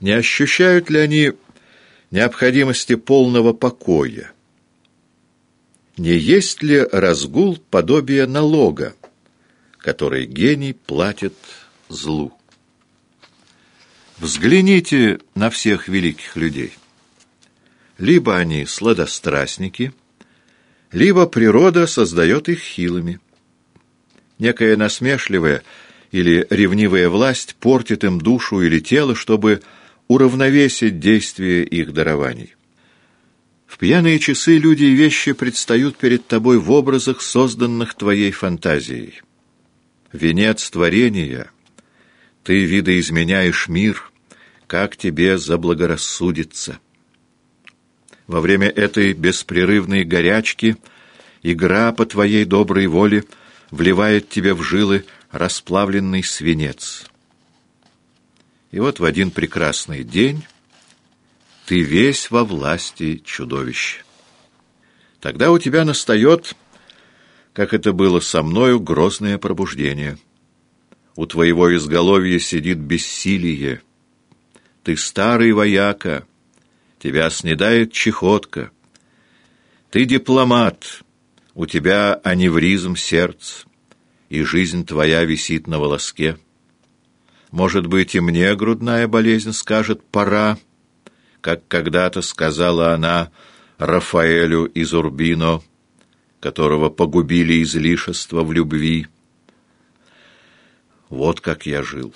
Не ощущают ли они необходимости полного покоя? Не есть ли разгул подобие налога, который гений платит злу? Взгляните на всех великих людей. Либо они сладострастники, либо природа создает их хилыми. Некая насмешливая или ревнивая власть портит им душу или тело, чтобы уравновесить действие их дарований. В пьяные часы люди и вещи предстают перед тобой в образах, созданных твоей фантазией. Венец творения, ты видоизменяешь мир, как тебе заблагорассудится. Во время этой беспрерывной горячки игра по твоей доброй воле вливает тебе в жилы расплавленный свинец. И вот в один прекрасный день ты весь во власти чудовища. Тогда у тебя настает, как это было со мною, грозное пробуждение. У твоего изголовья сидит бессилие. Ты старый вояка, тебя снедает чехотка. Ты дипломат, у тебя аневризм сердца, и жизнь твоя висит на волоске. Может быть, и мне грудная болезнь скажет «пора», как когда-то сказала она Рафаэлю из Урбино, которого погубили излишества в любви. Вот как я жил.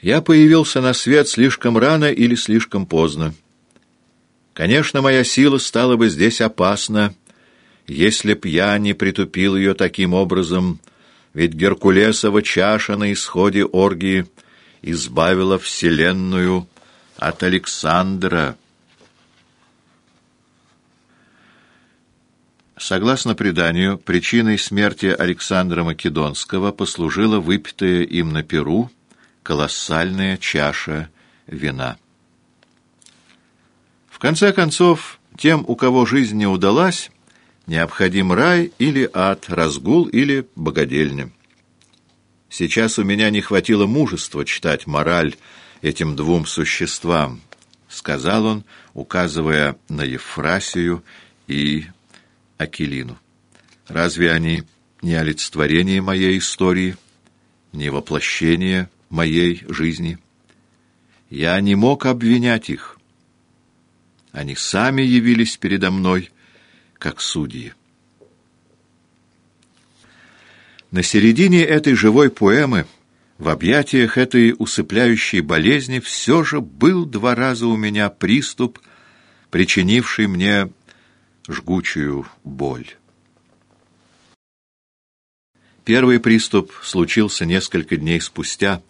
Я появился на свет слишком рано или слишком поздно. Конечно, моя сила стала бы здесь опасна, если б я не притупил ее таким образом, ведь Геркулесова чаша на исходе оргии — избавила Вселенную от Александра. Согласно преданию, причиной смерти Александра Македонского послужила выпитая им на Перу колоссальная чаша вина. В конце концов, тем, у кого жизнь не удалась, необходим рай или ад, разгул или богадельня. Сейчас у меня не хватило мужества читать мораль этим двум существам, — сказал он, указывая на Ефрасию и Акелину. Разве они не олицетворение моей истории, не воплощение моей жизни? Я не мог обвинять их. Они сами явились передо мной, как судьи. На середине этой живой поэмы, в объятиях этой усыпляющей болезни, все же был два раза у меня приступ, причинивший мне жгучую боль. Первый приступ случился несколько дней спустя,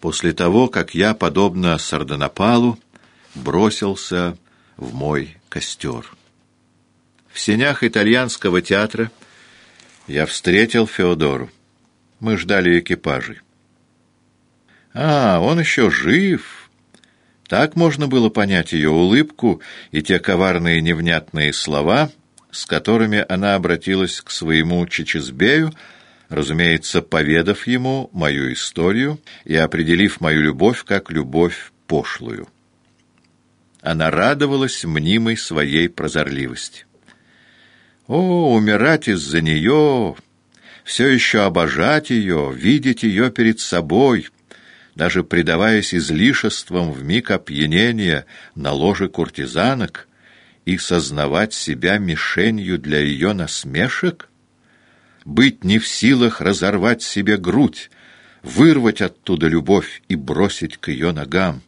после того, как я, подобно Сардонапалу, бросился в мой костер. В сенях итальянского театра я встретил Феодору. Мы ждали экипажей. А, он еще жив. Так можно было понять ее улыбку и те коварные невнятные слова, с которыми она обратилась к своему Чичизбею, разумеется, поведав ему мою историю и определив мою любовь как любовь пошлую. Она радовалась мнимой своей прозорливости. О, умирать из-за нее, все еще обожать ее, видеть ее перед собой, даже предаваясь излишествам в миг опьянения на ложе куртизанок и сознавать себя мишенью для ее насмешек? Быть не в силах разорвать себе грудь, вырвать оттуда любовь и бросить к ее ногам.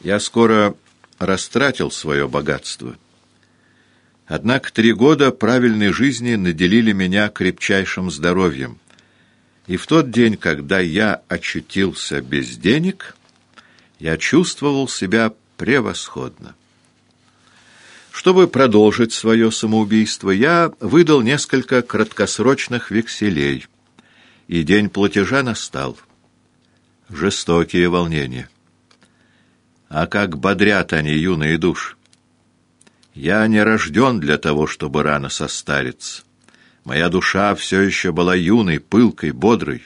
Я скоро растратил свое богатство. Однако три года правильной жизни наделили меня крепчайшим здоровьем. И в тот день, когда я очутился без денег, я чувствовал себя превосходно. Чтобы продолжить свое самоубийство, я выдал несколько краткосрочных векселей, и день платежа настал. Жестокие волнения. А как бодрят они юные душ! Я не рожден для того, чтобы рано состариться. Моя душа все еще была юной, пылкой, бодрой.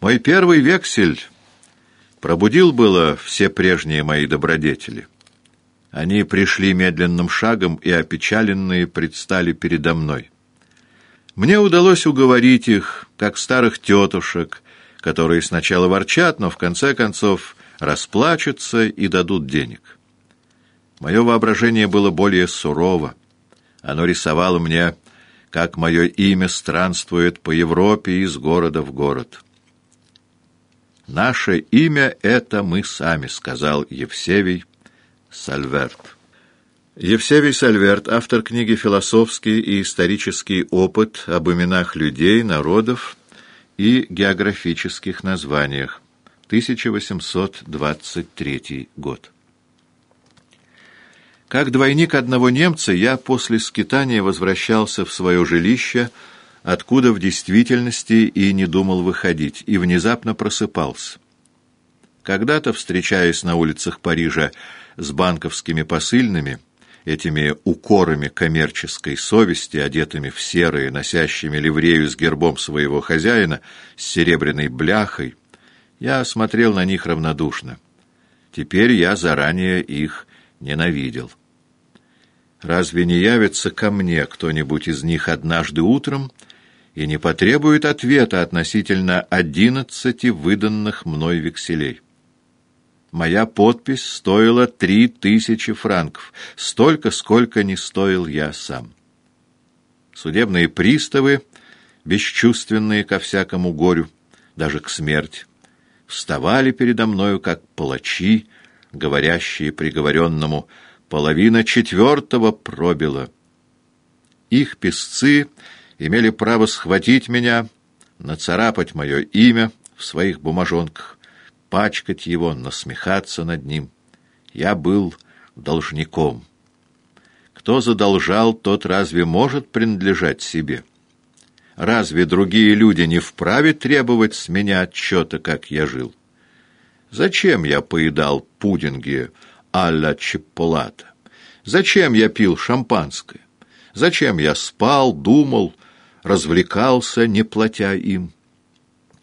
Мой первый вексель пробудил было все прежние мои добродетели. Они пришли медленным шагом и опечаленные предстали передо мной. Мне удалось уговорить их, как старых тетушек, которые сначала ворчат, но в конце концов расплачутся и дадут денег. Мое воображение было более сурово. Оно рисовало мне, как мое имя странствует по Европе из города в город. «Наше имя — это мы сами», — сказал Евсевий Сальверт. Евсевий Сальверт, автор книги «Философский и исторический опыт об именах людей, народов и географических названиях», 1823 год. Как двойник одного немца, я после скитания возвращался в свое жилище, откуда в действительности и не думал выходить, и внезапно просыпался. Когда-то, встречаясь на улицах Парижа с банковскими посыльными, этими укорами коммерческой совести, одетыми в серые, носящими ливрею с гербом своего хозяина, с серебряной бляхой, я смотрел на них равнодушно. Теперь я заранее их ненавидел. Разве не явится ко мне кто-нибудь из них однажды утром и не потребует ответа относительно одиннадцати выданных мной векселей? Моя подпись стоила три тысячи франков, столько, сколько не стоил я сам. Судебные приставы, бесчувственные ко всякому горю, даже к смерти, вставали передо мною, как палачи, говорящие приговоренному — половина четвертого пробила. Их песцы имели право схватить меня, нацарапать мое имя в своих бумажонках, пачкать его, насмехаться над ним. Я был должником. Кто задолжал, тот разве может принадлежать себе? Разве другие люди не вправе требовать с меня отчета, как я жил? Зачем я поедал пудинги, а-ля Чипполата? Зачем я пил шампанское? Зачем я спал, думал, развлекался, не платя им?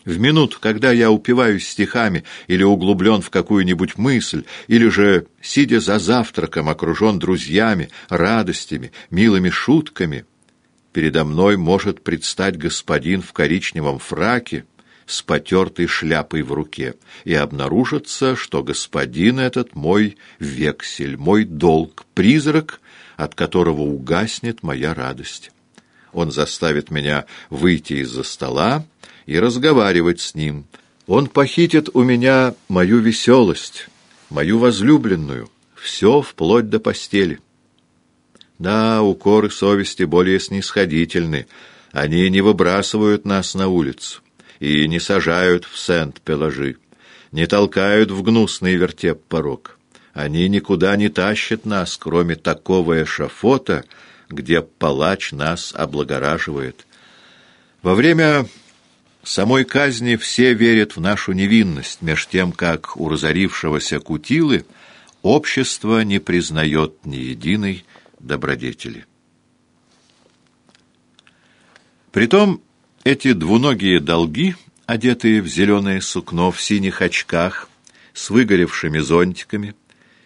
В минуту, когда я упиваюсь стихами или углублен в какую-нибудь мысль, или же, сидя за завтраком, окружен друзьями, радостями, милыми шутками, передо мной может предстать господин в коричневом фраке, с потертой шляпой в руке, и обнаружится, что господин этот мой вексель, мой долг, призрак, от которого угаснет моя радость. Он заставит меня выйти из-за стола и разговаривать с ним. Он похитит у меня мою веселость, мою возлюбленную, все вплоть до постели. Да, укоры совести более снисходительны, они не выбрасывают нас на улицу и не сажают в Сент-Пеложи, не толкают в гнусный вертеп порог. Они никуда не тащат нас, кроме такого эшафота, где палач нас облагораживает. Во время самой казни все верят в нашу невинность, меж тем, как у разорившегося Кутилы общество не признает ни единой добродетели. Притом эти двуногие долги, одетые в зеленое сукно, в синих очках, с выгоревшими зонтиками,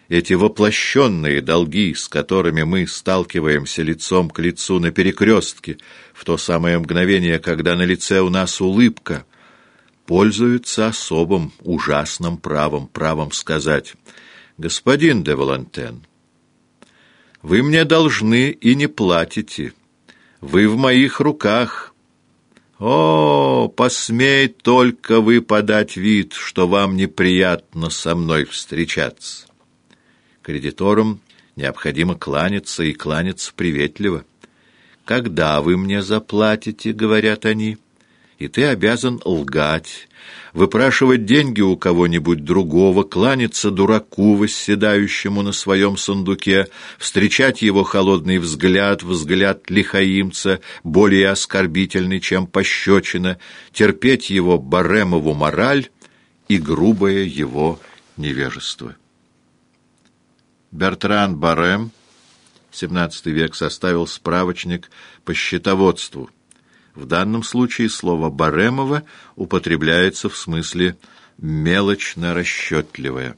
эти воплощенные долги, с которыми мы сталкиваемся лицом к лицу на перекрестке, в то самое мгновение, когда на лице у нас улыбка, пользуются особым, ужасным правом, правом сказать «Господин де Волантен, вы мне должны и не платите, вы в моих руках». «О, посмей только вы подать вид, что вам неприятно со мной встречаться!» Кредиторам необходимо кланяться и кланяться приветливо. «Когда вы мне заплатите?» — говорят они. «И ты обязан лгать, выпрашивать деньги у кого-нибудь другого, кланяться дураку, восседающему на своем сундуке, встречать его холодный взгляд, взгляд лихаимца, более оскорбительный, чем пощечина, терпеть его баремову мораль и грубое его невежество. Бертран Барем, XVII век, составил справочник по счетоводству, В данном случае слово «баремова» употребляется в смысле «мелочно-расчетливое».